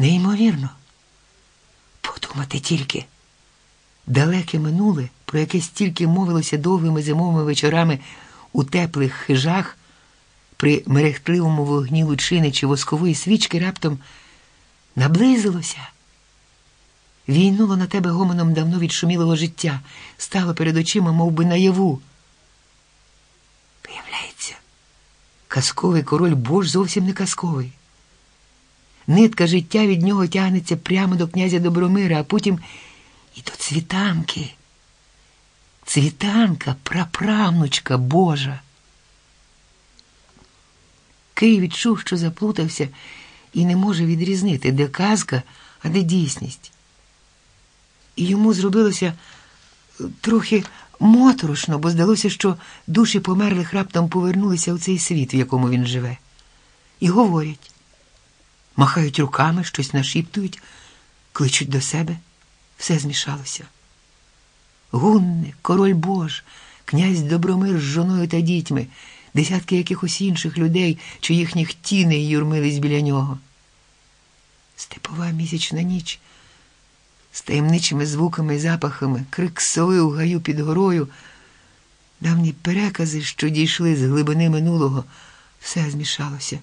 Неймовірно. Подумати тільки. Далеке минуле, про яке стільки мовилося довгими зимовими вечорами у теплих хижах, при мерехтливому вогні лучини чи воскової свічки раптом наблизилося. Війнуло на тебе гомоном давно відшумілого життя, стало перед очима мов би, наяву. Виявляється, казковий король Бож зовсім не казковий. Нитка життя від нього тягнеться прямо до князя Добромира, а потім і до цвітанки. Цвітанка, праправнучка Божа. Кий відчув, що заплутався і не може відрізнити, де казка, а де дійсність. І йому зробилося е, трохи моторошно, бо здалося, що душі померлих раптом повернулися у цей світ, в якому він живе, і говорять, махають руками, щось нашіптують, кличуть до себе, все змішалося. Гунне, король Бож, князь Добромир з жоною та дітьми, десятки якихось інших людей, чи їхніх тіней юрмились біля нього. Степова місячна ніч. З таємничими звуками і запахами, крик сови у гаю під горою, давні перекази, що дійшли з глибини минулого, все змішалося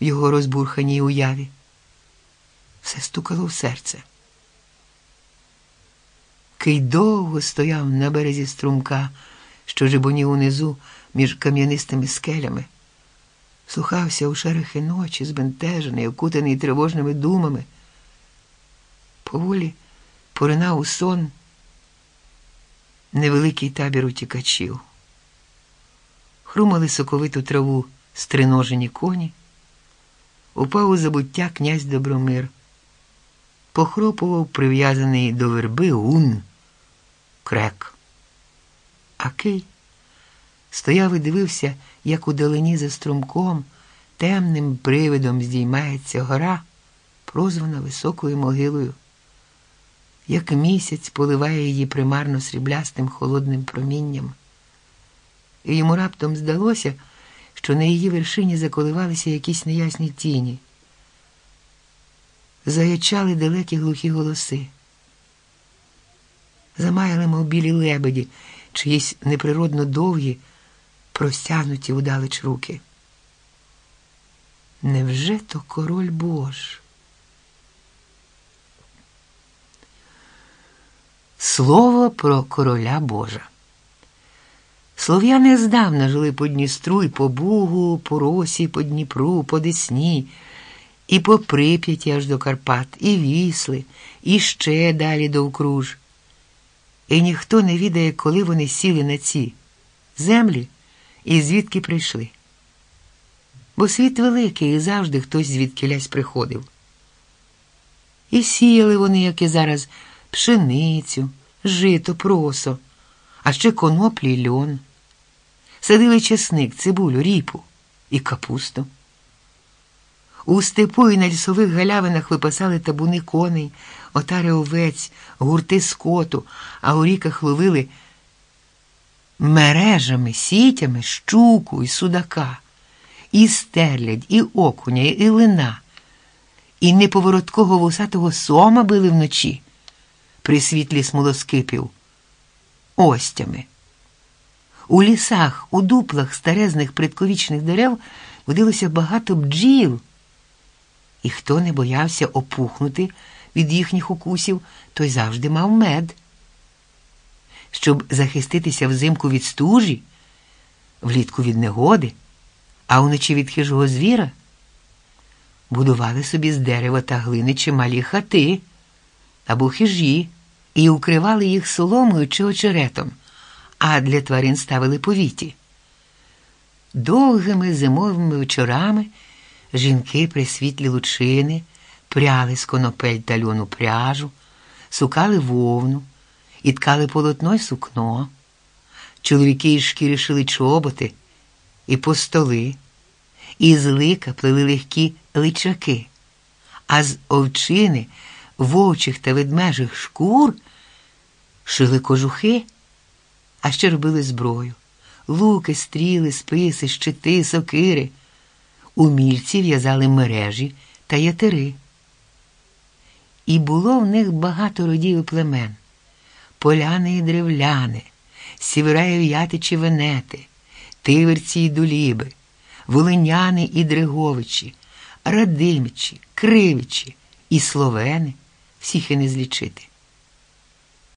в його розбурханій уяві. Все стукало в серце. Кий довго стояв на березі струмка, що жебонів унизу між кам'янистими скелями, слухався у шерехи ночі, збентежений, окутаний тривожними думами. Поволі поринав у сон невеликий табір утікачів. Хрумали соковиту траву стриножені коні, упав у забуття князь Добромир, похропував прив'язаний до верби гун крек. А Кий стояв і дивився, як у далині за струмком темним привидом здіймається гора, прозвана високою могилою як місяць поливає її примарно сріблястим холодним промінням. І йому раптом здалося, що на її вершині заколивалися якісь неясні тіні. Заячали далекі глухі голоси. Замаяли, мов білі лебеді, чиїсь неприродно довгі, простягнуті удалеч руки. Невже то король Бож? Слово про короля Божа. Слов'яни здавна жили по Дністру і по Бугу, по Росі, по Дніпру, по Десні, і по Прип'яті аж до Карпат, і вісли, і ще далі до Вкруж. І ніхто не відає, коли вони сіли на ці землі і звідки прийшли. Бо світ великий і завжди хтось звідкилясь приходив. І сіяли вони, як і зараз пшеницю, жито, просо, а ще коноплі льон. Садили чесник, цибулю, ріпу і капусту. У степу і на лісових галявинах випасали табуни коней, отари овець, гурти скоту, а у ріках ловили мережами, сітями щуку і судака, і стерлядь, і окуня, і лина, і неповороткого вусатого сома били вночі при світлі смолоскипів, остями. У лісах, у дуплах старезних предковічних дерев водилося багато бджіл, і хто не боявся опухнути від їхніх укусів, той завжди мав мед. Щоб захиститися взимку від стужі, влітку від негоди, а вночі від хижого звіра, будували собі з дерева та глини чималі хати або хижі і укривали їх соломою чи очеретом, а для тварин ставили повіті. Довгими зимовими вечорами жінки при світлі лучини пряли з конопель та льону пряжу, сукали вовну і ткали полотно й сукно. Чоловіки із шкіри шили чоботи і постоли, і з лика плели легкі личаки, а з овчини вовчих та ведмежих шкур шили кожухи, а ще робили зброю, луки, стріли, списи, щити, сокири. Умільці в'язали мережі та ятири. І було в них багато родів і племен поляни і древляни, сівераєв ятичі венети, тиверці і дуліби, волиняни і дреговичі, радимичі, кривичі і словени, всіх і не злічити.